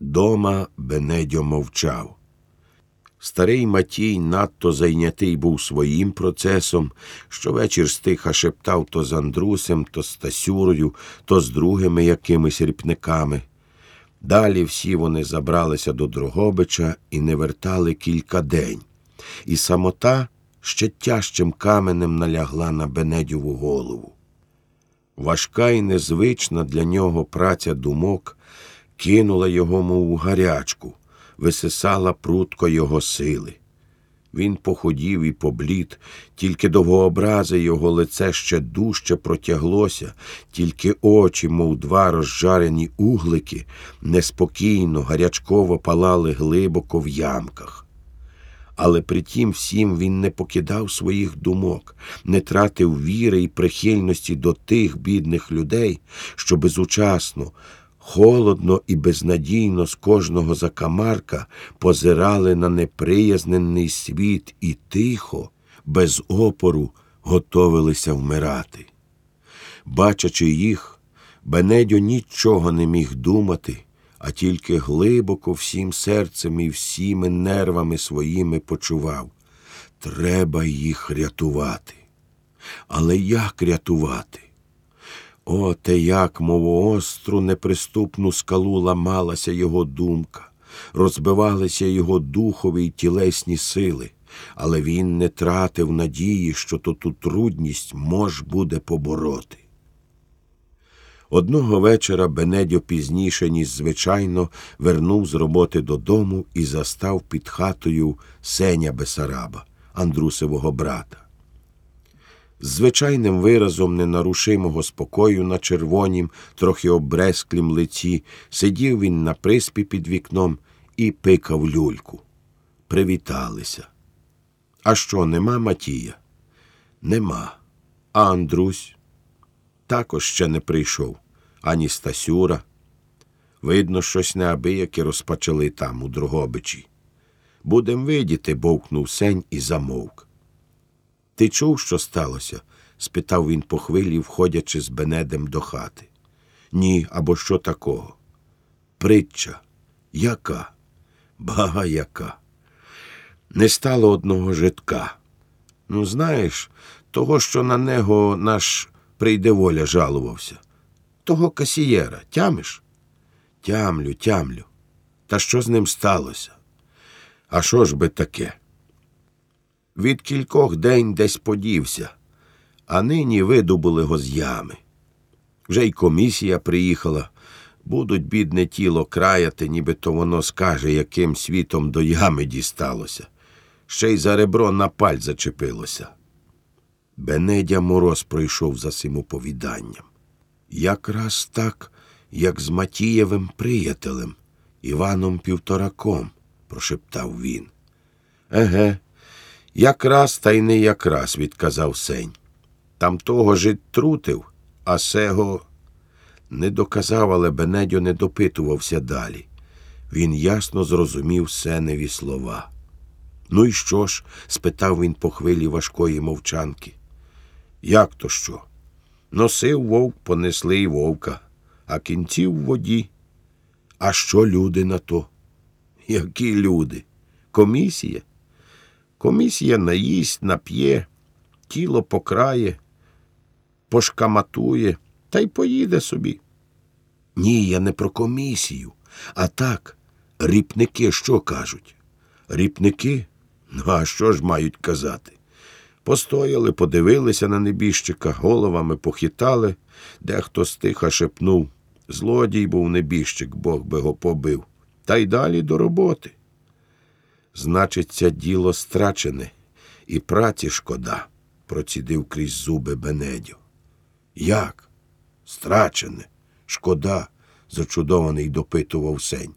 Дома Бенедьо мовчав. Старий Матій надто зайнятий був своїм процесом, щовечір стиха шептав то з Андрусем, то з Стасюрою, то з другими якимись ріпниками. Далі всі вони забралися до Дрогобича і не вертали кілька день. І самота ще тяжчим каменем налягла на Бенедьову голову. Важка і незвична для нього праця думок кинула його, мов у гарячку, висисала прутко його сили. Він походів і поблід, тільки довгообразе його лице ще дужче протяглося, тільки очі, мов два розжарені углики, неспокійно, гарячково палали глибоко в ямках. Але при тім всім він не покидав своїх думок, не тратив віри і прихильності до тих бідних людей, що безучасно, холодно і безнадійно з кожного закамарка позирали на неприязнений світ і тихо, без опору, готовилися вмирати. Бачачи їх, Бенедьо нічого не міг думати, а тільки глибоко всім серцем і всіми нервами своїми почував треба їх рятувати. Але як рятувати? О, те як, мов остру, неприступну скалу ламалася його думка, розбивалися його духові й тілесні сили, але він не тратив надії, що то ту трудність мож буде побороти. Одного вечора Бенедьо пізніше, ніж звичайно, вернув з роботи додому і застав під хатою Сеня Бесараба, Андрусевого брата. Звичайним виразом ненарушимого спокою на червонім, трохи обресклім лиці, сидів він на приспі під вікном і пикав люльку. Привіталися. А що, нема Матія? Нема. А Андрусь також ще не прийшов, ані Стасюра. Видно, щось неабияке розпочали там, у Дрогобичі. Будем видіти, бовкнув сень і замовк. Ти чув, що сталося? спитав він по хвилі, входячи з Бенедем до хати. Ні, або що такого? Притча. Яка? Бага яка. Не стало одного житка. Ну, знаєш, того, що на нього наш прийде воля жалувався. Того касієра, тямиш? Тямлю, тямлю. Та що з ним сталося? А що ж би таке? Від кількох день десь подівся, а нині видобули го з ями. Вже й комісія приїхала. Будуть бідне тіло краяти, ніби то воно скаже, яким світом до ями дісталося. Ще й за ребро на паль зачепилося. Бенедя мороз пройшов за цим оповіданням. Якраз так, як з Матієвим приятелем, Іваном Півтораком, прошептав він. Еге, якраз та й не якраз, відказав сень. Там того жит трутив, а сего не доказав, але Бенедьо не допитувався далі. Він ясно зрозумів сеневі слова. Ну і що ж? спитав він по хвилі важкої мовчанки. Як то що? Носив вовк, понесли й вовка, а кінці в воді. А що люди на то? Які люди? Комісія? Комісія наїсть, нап'є, тіло покрає, пошкаматує та й поїде собі. Ні, я не про комісію. А так, ріпники що кажуть? Ріпники? Ну, а що ж мають казати? Постояли, подивилися на небіжчика, головами похитали, дехто стиха шепнув. Злодій був небіжчик, Бог би го побив. Та й далі до роботи. Значиться, діло страчене, і праці шкода, процідив крізь зуби Бенедьо. Як? Страчене, шкода, зачудований допитував сень.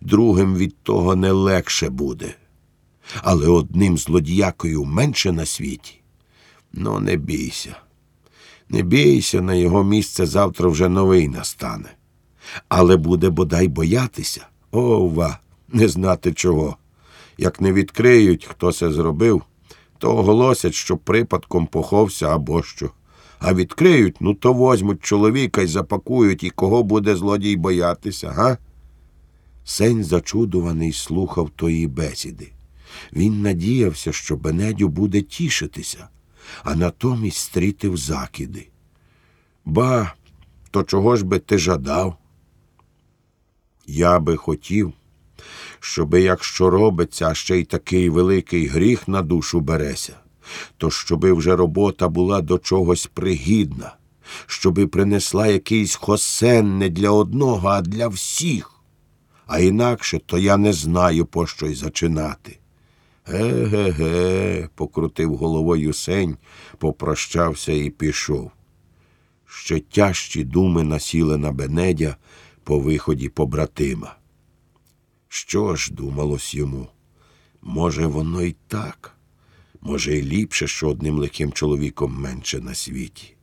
Другим від того не легше буде але одним злодіякою менше на світі. Ну, не бійся. Не бійся, на його місце завтра вже новий настане. Але буде бодай боятися. Ова, не знати чого. Як не відкриють, хто це зробив, то оголосять, що припадком поховся або що. А відкриють, ну то возьмуть чоловіка і запакують, і кого буде злодій боятися, га? Сень зачудуваний слухав тої бесіди. Він надіявся, що Бенедю буде тішитися, а натомість стрітив закиди. Ба, то чого ж би ти жадав? Я би хотів, щоби, якщо робиться, ще й такий великий гріх на душу береся, то щоби вже робота була до чогось пригідна, щоби принесла якийсь хосен не для одного, а для всіх. А інакше то я не знаю, по що й зачинати. Ге-ге-ге, покрутив головою сень, попрощався і пішов. Ще тяжчі думи насіли на Бенедя по виході побратима. Що ж, думалось йому, може, воно й так, може, й ліпше, що одним лихим чоловіком менше на світі.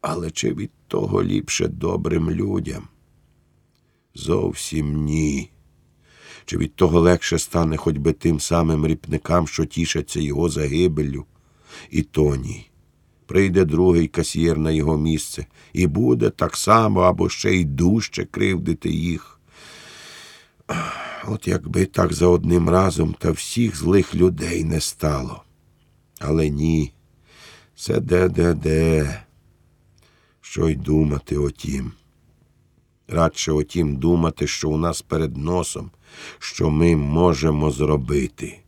Але чи від того ліпше добрим людям? Зовсім ні. Чи від того легше стане хоч би тим самим ріпникам, що тішаться його загибеллю? І то ні. Прийде другий касьєр на його місце і буде так само або ще й дужче кривдити їх. От якби так за одним разом та всіх злих людей не стало. Але ні, це де-де-де. Що й думати отім. Радше отім думати, що у нас перед носом, що ми можемо зробити.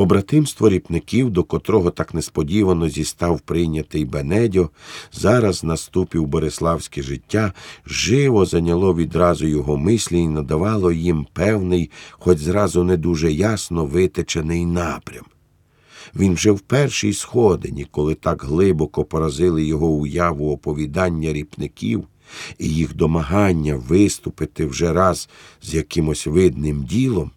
Побратимство ріпників, до котрого так несподівано зістав прийнятий Бенедьо, зараз наступив Бориславське життя, живо зайняло відразу його мислі і надавало їм певний, хоч зразу не дуже ясно витечений напрям. Він вже в першій сходині, коли так глибоко поразили його уяву оповідання ріпників і їх домагання виступити вже раз з якимось видним ділом,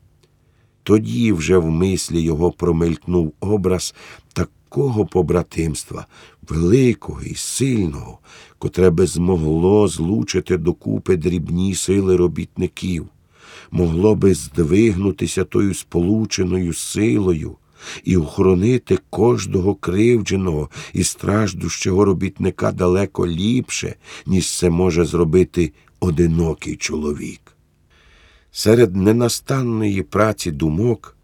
тоді вже в мислі його промелькнув образ такого побратимства, великого і сильного, котре би змогло злучити докупи дрібні сили робітників, могло би здвигнутися тою сполученою силою і охоронити кожного кривдженого і страждущого робітника далеко ліпше, ніж це може зробити одинокий чоловік. Серед ненастанної праці думок,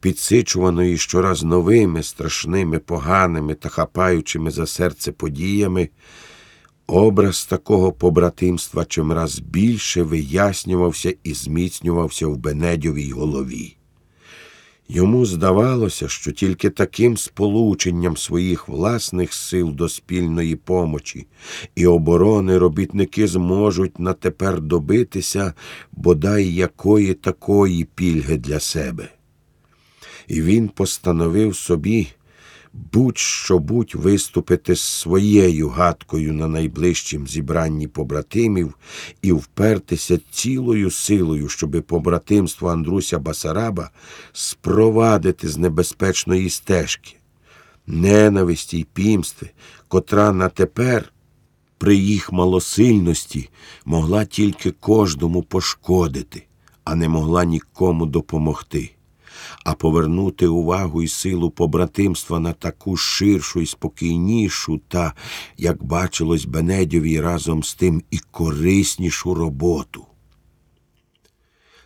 підсичуваної щораз новими, страшними, поганими та хапаючими за серце подіями, образ такого побратимства чимраз більше вияснювався і зміцнювався в Бенедьовій голові. Йому здавалося, що тільки таким сполученням своїх власних сил до спільної помочі і оборони робітники зможуть на тепер добитися бодай якої такої пільги для себе. І він постановив собі будь-що будь виступити з своєю гадкою на найближчім зібранні побратимів і впертися цілою силою, щоби побратимство Андруся Басараба спровадити з небезпечної стежки, ненависті й пімсти, котра на тепер. При їх малосильності могла тільки кожному пошкодити, а не могла нікому допомогти а повернути увагу і силу побратимства на таку ширшу і спокійнішу та, як бачилось Бенедьові разом з тим і кориснішу роботу.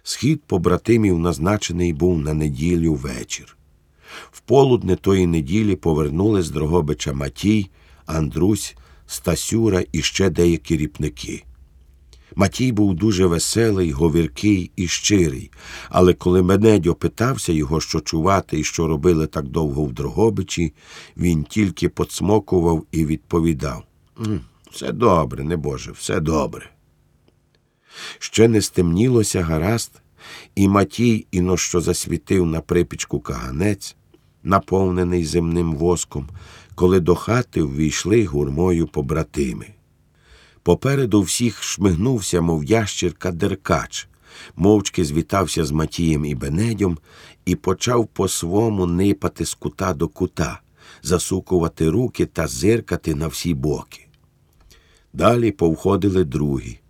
Схід побратимів назначений був на неділю вечір. В полудне тої неділі повернули з Дрогобича Матій, Андрусь, Стасюра і ще деякі ріпники. Матій був дуже веселий, говіркий і щирий, але коли Менедьо питався його, що чувати і що робили так довго в Дрогобичі, він тільки поцмокував і відповідав Все добре, небоже, все добре. Ще не стемнілося гаразд, і Матій, іно що засвітив на припічку каганець, наповнений земним воском, коли до хати ввійшли гурмою побратими. Попереду всіх шмигнувся, мов ящірка деркач, мовчки звітався з Матієм і Бенедьом і почав по свому нипати з кута до кута, засукувати руки та зиркати на всі боки. Далі повходили другі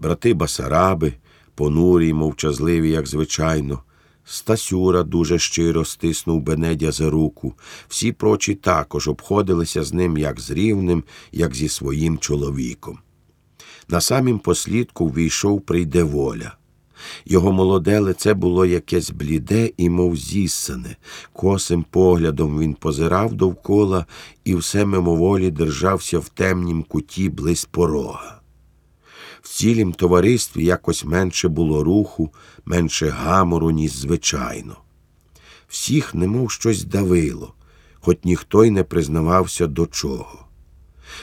брати Басараби, понурі й мовчазливі, як звичайно. Стасюра дуже щиро стиснув Бенедя за руку. Всі прочі також обходилися з ним як з рівним, як зі своїм чоловіком. На самім послідку ввійшов прийде воля. Його молоде лице було якесь бліде і мов зіссане. Косим поглядом він позирав довкола і все мимоволі держався в темнім куті близь порога. В цілім товаристві якось менше було руху, менше гамору, ніж звичайно. Всіх немов щось давило, хоч ніхто й не признавався до чого.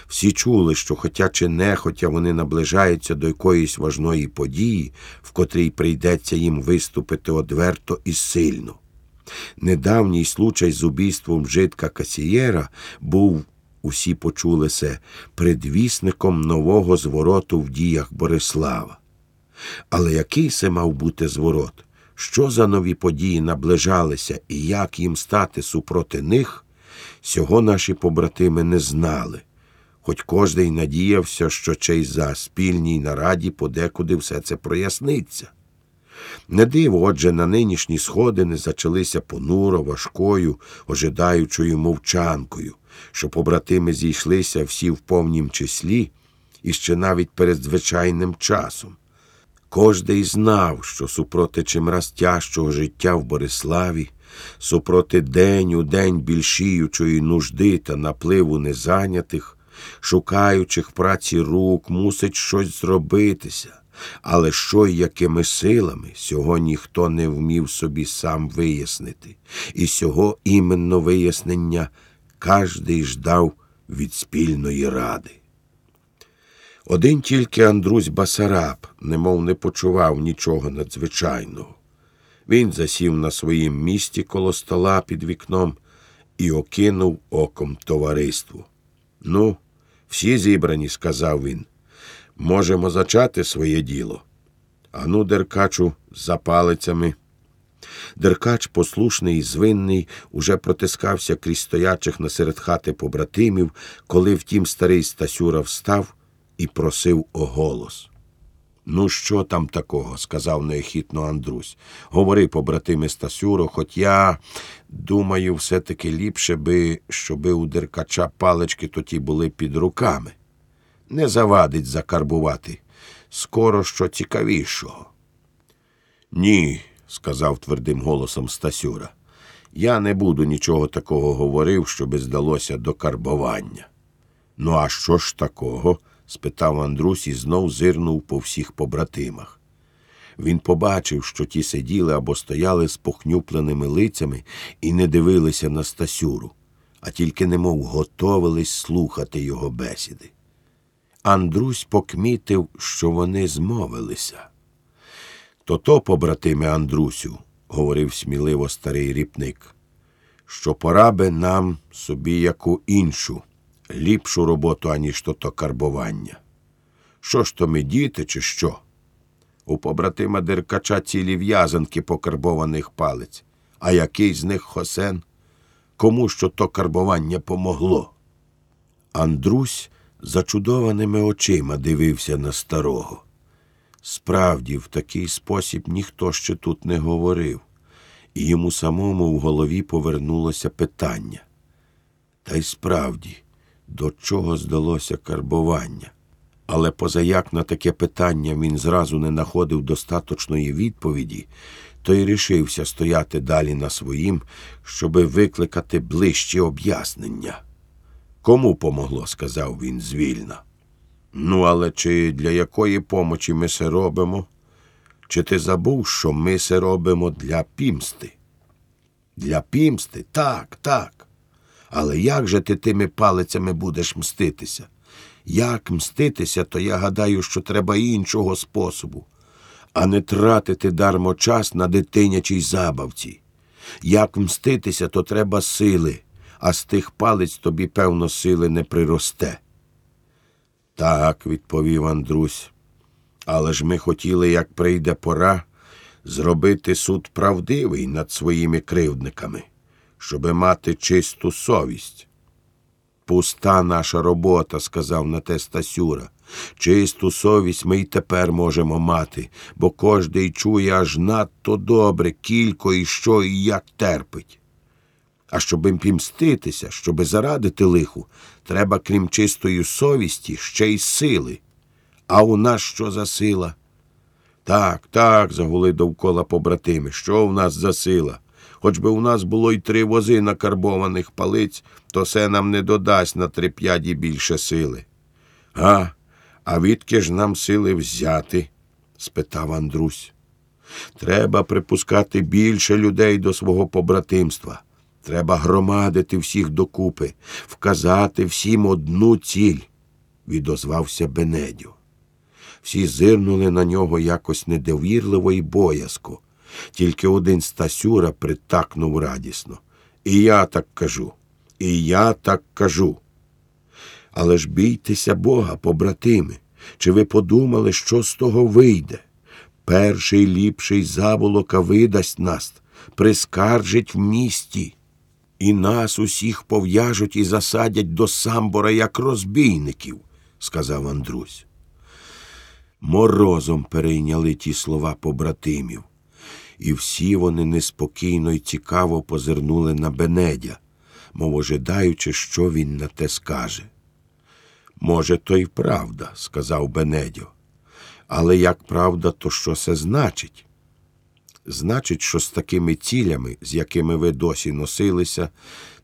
Всі чули, що, хоча чи нехотя вони наближаються до якоїсь важної події, в котрій прийдеться їм виступити одверто і сильно. Недавній случай з убійством житка Касієра був, усі почули се, предвісником нового звороту в діях Борислава. Але який це мав бути зворот? Що за нові події наближалися і як їм стати супроти них, сього наші побратими не знали хоч кожний надіявся, що чей за спільній нараді подекуди все це проясниться. Не диво, отже, на нинішні сходини зачалися понуро, важкою, ожидаючою мовчанкою, що побратими зійшлися всі в повнім числі і ще навіть перед звичайним часом. Кожний знав, що супроти чимраз тяжчого життя в Бориславі, супроти день у день більшіючої нужди та напливу незайнятих, шукаючих праці рук, мусить щось зробитися. Але що й якими силами сього ніхто не вмів собі сам вияснити, і сього іменно вияснення кожний ждав від спільної ради. Один тільки Андрусь Басараб, немов не почував нічого надзвичайного. Він засів на своїм місці коло стола під вікном і окинув оком товариство. Ну, всі зібрані, сказав він. Можемо зачати своє діло. Ану, деркачу, за палицями. Деркач, послушний і звинний, уже протискався крізь стоячих насеред хати побратимів, коли втім старий Стасюра встав і просив оголос. голос. Ну, що там такого? сказав неохітно Андрусь. Говори, побратиме Стасюро, хоч я думаю, все-таки ліпше би, щоби у деркача палички тоді були під руками. Не завадить закарбувати. Скоро що цікавішого. Ні, сказав твердим голосом Стасюра. Я не буду нічого такого говорив, щоби здалося до карбування. Ну, а що ж такого? Спитав Андрусь і знов зирнув по всіх побратимах. Він побачив, що ті сиділи або стояли з похнюпленими лицями і не дивилися на Стасюру, а тільки немов готовились слухати його бесіди. Андрусь покмітив, що вони змовилися. То то, побратиме Андрусю, говорив сміливо старий ріпник, що пора би нам собі яку іншу ліпшу роботу, аніж то то карбування. Що ж то ми діти, чи що? У побратима деркача цілі в'язанки покарбованих палець, а який з них хосен? Кому що то карбування помогло? Андрусь зачудованими очима дивився на старого. Справді, в такий спосіб ніхто ще тут не говорив, і йому самому в голові повернулося питання. Та й справді, до чого здалося карбування. Але позаяк на таке питання він зразу не находив достаточної відповіді, то й рішився стояти далі на своїм, щоби викликати ближче об'яснення. Кому помогло, сказав він звільно. Ну, але чи для якої помочі ми се робимо? Чи ти забув, що ми се робимо для пімсти? Для пімсти? Так, так. Але як же ти тими палицями будеш мститися? Як мститися, то я гадаю, що треба іншого способу, а не тратити дармо час на дитинячій забавці. Як мститися, то треба сили, а з тих палиць тобі, певно, сили не приросте. Так, відповів Андрусь, але ж ми хотіли, як прийде пора, зробити суд правдивий над своїми кривдниками щоби мати чисту совість. Пуста наша робота, сказав на те Стасюра. Чисту совість ми й тепер можемо мати, бо кожний чує аж надто добре, кілько і що і як терпить. А щоби пімститися, щоби зарадити лиху, треба, крім чистої совісті, ще й сили. А у нас що за сила? Так, так, загули довкола побратими. Що в нас за сила? Хоч би у нас було й три вози накарбованих палиць, то це нам не додасть на три п'яді більше сили. А, а відки ж нам сили взяти? спитав Андрусь. Треба припускати більше людей до свого побратимства. Треба громадити всіх докупи, вказати всім одну ціль, відозвався Бенедьо. Всі зирнули на нього якось недовірливо і боязко. Тільки один Стасюра притакнув радісно. І я так кажу, і я так кажу. Але ж бійтеся Бога, побратими. Чи ви подумали, що з того вийде? Перший ліпший заволока видасть нас, прискаржить в місті, і нас усіх пов'яжуть і засадять до самбора, як розбійників, сказав Андрусь. Морозом перейняли ті слова побратимів, і всі вони неспокійно й цікаво позирнули на Бенедя, мов ожидаючи, що він на те скаже. Може, то й правда, сказав Бенедьо. Але як правда, то що це значить? Значить, що з такими цілями, з якими ви досі носилися,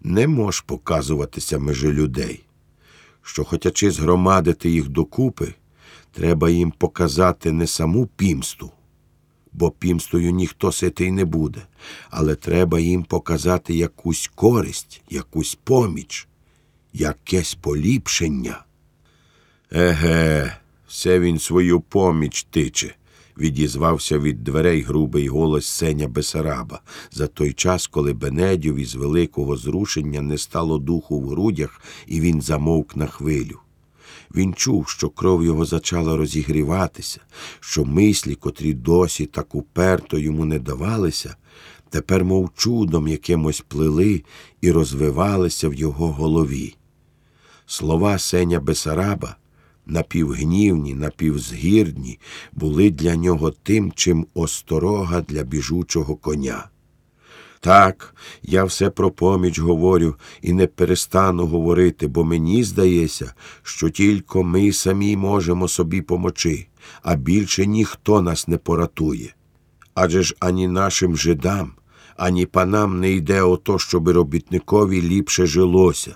не мож показуватися межі людей. Що, хотячи згромадити їх докупи, треба їм показати не саму пімсту, бо пімстою ніхто ситий не буде, але треба їм показати якусь користь, якусь поміч, якесь поліпшення. Еге, все він свою поміч тиче, відізвався від дверей грубий голос Сеня Бесараба за той час, коли Бенедів із великого зрушення не стало духу в грудях, і він замовк на хвилю. Він чув, що кров його зачала розігріватися, що мислі, котрі досі так уперто йому не давалися, тепер, мов чудом якимось плили і розвивалися в його голові. Слова Сеня Бесараба напівгнівні, напівзгірні, були для нього тим, чим осторога для біжучого коня. Так, я все про поміч говорю і не перестану говорити, бо мені здається, що тільки ми самі можемо собі помочи, а більше ніхто нас не поратує. Адже ж ані нашим жидам, ані панам не йде ото, щоби робітникові ліпше жилося.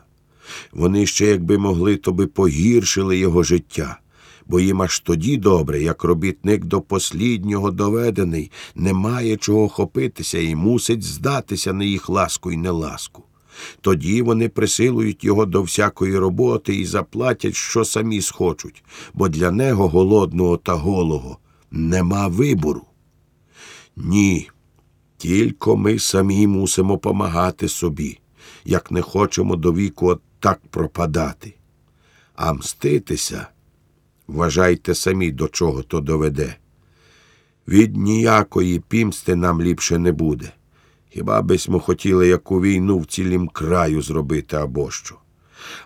Вони ще, якби могли, то би погіршили його життя, бо їм аж тоді добре, як робітник до посліднього доведений, не має чого хопитися і мусить здатися на їх ласку і неласку. Тоді вони присилують його до всякої роботи і заплатять, що самі схочуть, бо для нього голодного та голого нема вибору. Ні, тільки ми самі мусимо помагати собі, як не хочемо до віку так пропадати. А мститися, вважайте самі, до чого то доведе. Від ніякої пімсти нам ліпше не буде. Хіба бись ми хотіли яку війну в цілім краю зробити або що.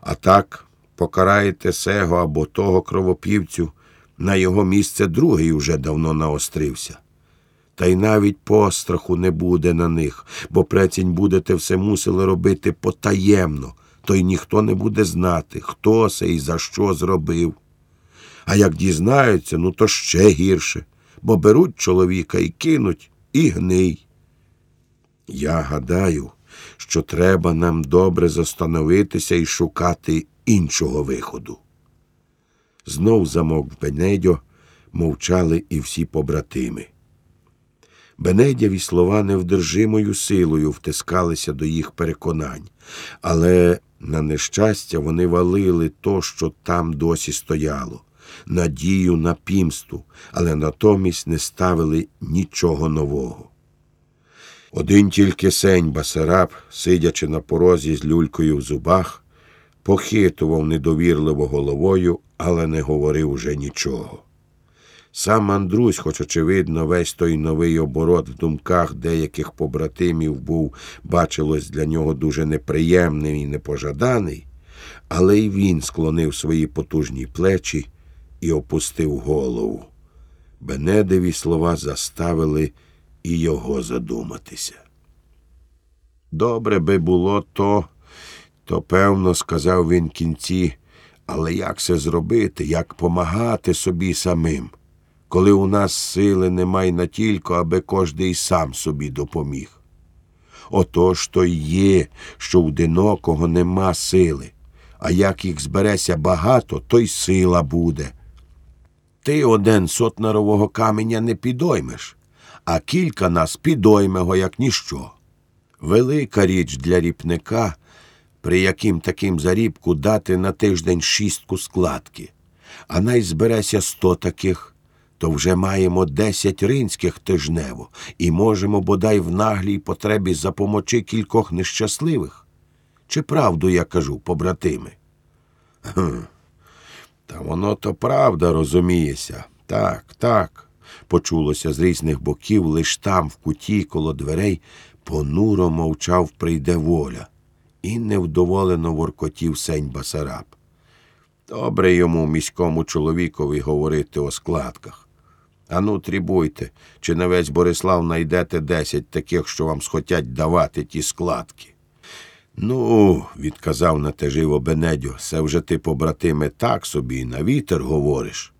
А так покараєте сего або того кровопівцю, на його місце другий уже давно наострився. Та й навіть постраху не буде на них, бо прецінь будете все мусили робити потаємно, то й ніхто не буде знати, хто це і за що зробив. А як дізнаються, ну то ще гірше, бо беруть чоловіка і кинуть, і гний. Я гадаю, що треба нам добре застановитися і шукати іншого виходу. Знов замок Бенедьо мовчали і всі побратими. Бенедєві слова невдержимою силою втискалися до їх переконань, але на нещастя вони валили то, що там досі стояло, надію на пімсту, але натомість не ставили нічого нового. Один тільки сень Басараб, сидячи на порозі з люлькою в зубах, похитував недовірливо головою, але не говорив уже нічого. Сам Андрусь, хоч, очевидно, весь той новий оборот в думках деяких побратимів був, бачилось для нього дуже неприємним і непожаданий, але й він склонив свої потужні плечі і опустив голову. Бенедеві слова заставили і його задуматися. Добре би було то, то певно, сказав він кінці, але як це зробити, як помагати собі самим? коли у нас сили немає на тільки, аби кожний сам собі допоміг. Отож то є, що в одинокого нема сили, а як їх збереся багато, то й сила буде. Ти один сотнарового каменя не підоймеш, а кілька нас підоймего, як ніщо. Велика річ для ріпника, при яким таким зарібку дати на тиждень шістку складки, а най збереся сто таких, то вже маємо десять ринських тижнево і можемо бодай в наглій потребі запомочи кількох нещасливих. Чи правду я кажу, побратими? Та воно то правда, розумієся. Так, так. Почулося з різних боків, лиш там, в куті, коло дверей, понуро мовчав прийде воля, і невдоволено воркотів сень Басараб. Добре йому, міському чоловікові, говорити о складках. Ану, трібуйте, чи на весь Борислав найдете десять таких, що вам схотять давати ті складки. Ну, відказав на те живо Бенедьо, це вже ти, побратиме, так собі на вітер говориш.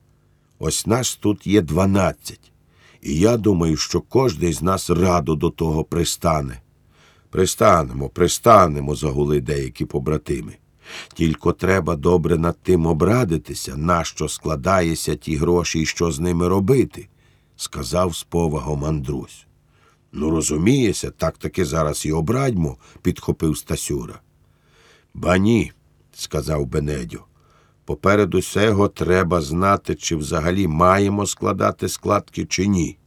Ось нас тут є дванадцять, і я думаю, що кожний з нас радо до того пристане. Пристанемо, пристанемо, загули деякі побратими. Тільки треба добре над тим обрадитися, нащо складається ті гроші і що з ними робити, сказав з повагом Андрусь. Ну, розумієся, так таки зараз і обрадьмо, підхопив Стасюра. Ба ні, сказав Бенедьо. Поперед усього треба знати, чи взагалі маємо складати складки, чи ні.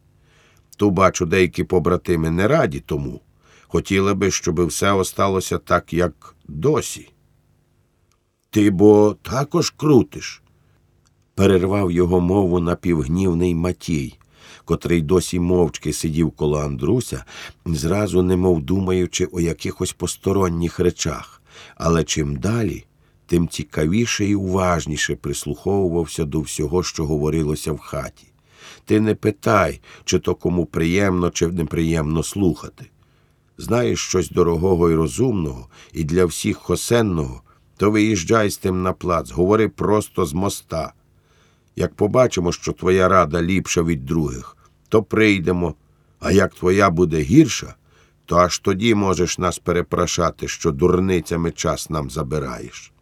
Ту бачу, деякі побратими не раді тому. Хотіли би, щоб все осталося так, як досі. Ти бо також крутиш, перервав його мову напівгнівний Матій, котрий досі мовчки сидів коло Андруся, зразу немов думаючи о якихось посторонніх речах, але чим далі, тим цікавіше і уважніше прислуховувався до всього, що говорилося в хаті. Ти не питай, чи то кому приємно, чи неприємно слухати. Знаєш щось дорогого і розумного, і для всіх хосенного, то виїжджай з тим на плац, говори просто з моста. Як побачимо, що твоя рада ліпша від других, то прийдемо, а як твоя буде гірша, то аж тоді можеш нас перепрошати, що дурницями час нам забираєш.